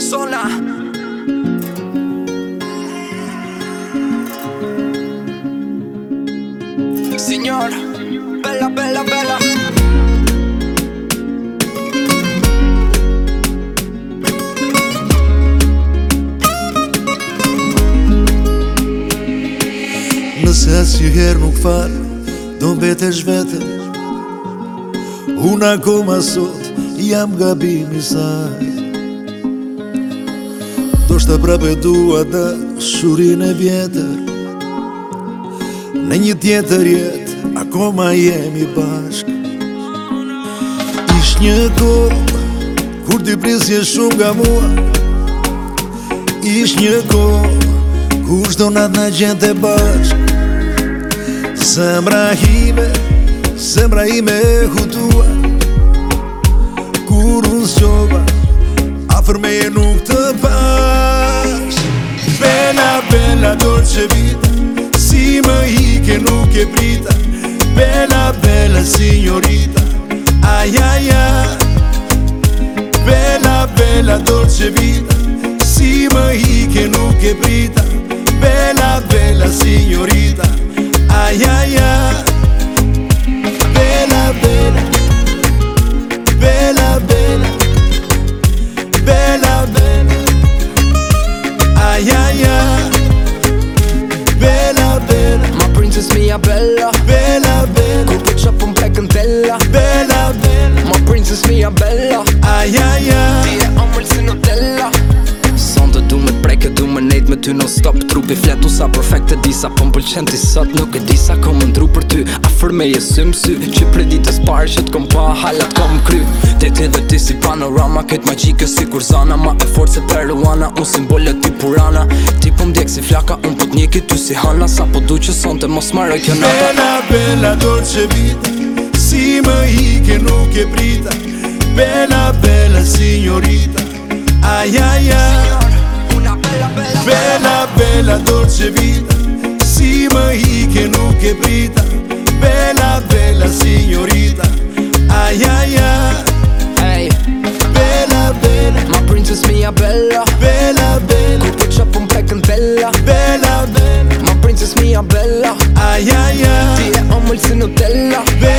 Sola Signor Bella, bella, bella Nëse asë si herë nuk farë Do mbetë e shvete Unë ako sot Jam gabimi saj Do shta prape dua të shurin e vjetër Në një tjetër jetë, ako ma jemi bashk Ishtë një kohë, kur t'i prisje shumë nga mua Ishtë një kohë, kur shdo nat në gjente bashk Zemra hime, zemra hime e hutu Vela, bella señorita, ay, ay, ay. Vela, bella dolce vida si sí, que no quebrita. Vela, vela, señorita. mia bella Ai ai ai Ti e omrë si Nutella Son të du me breke du me nejt me ty non stop Trupi fletu sa perfekte disa Po më pëlqen ti sot nuk e disa Ko më ndru për ty A fër me je sy më sy Që për ditës parë që t'kom pa Halat kom kry Te ti dhe ti si panorama Ket magjike si kur zana Ma e forë se peruana Unë simbole ti purana Ti pëm po djek si flaka Unë pët po njeki ty si hana Sa po du që son të mos marë kjo nata Bella, bella, dolce vita Si më hike Bella, bella señorita. Ay, ay, ay. Bella, bella dolce vida, Si mai che que che brita. bella bella señorita. Ay, ay, ay. Hey. Bella, bella My princess mia bella Bella, bella Cu ketchup un beck Bella, bella My princess mia bella Ay, ay, ay Tiene omul y Nutella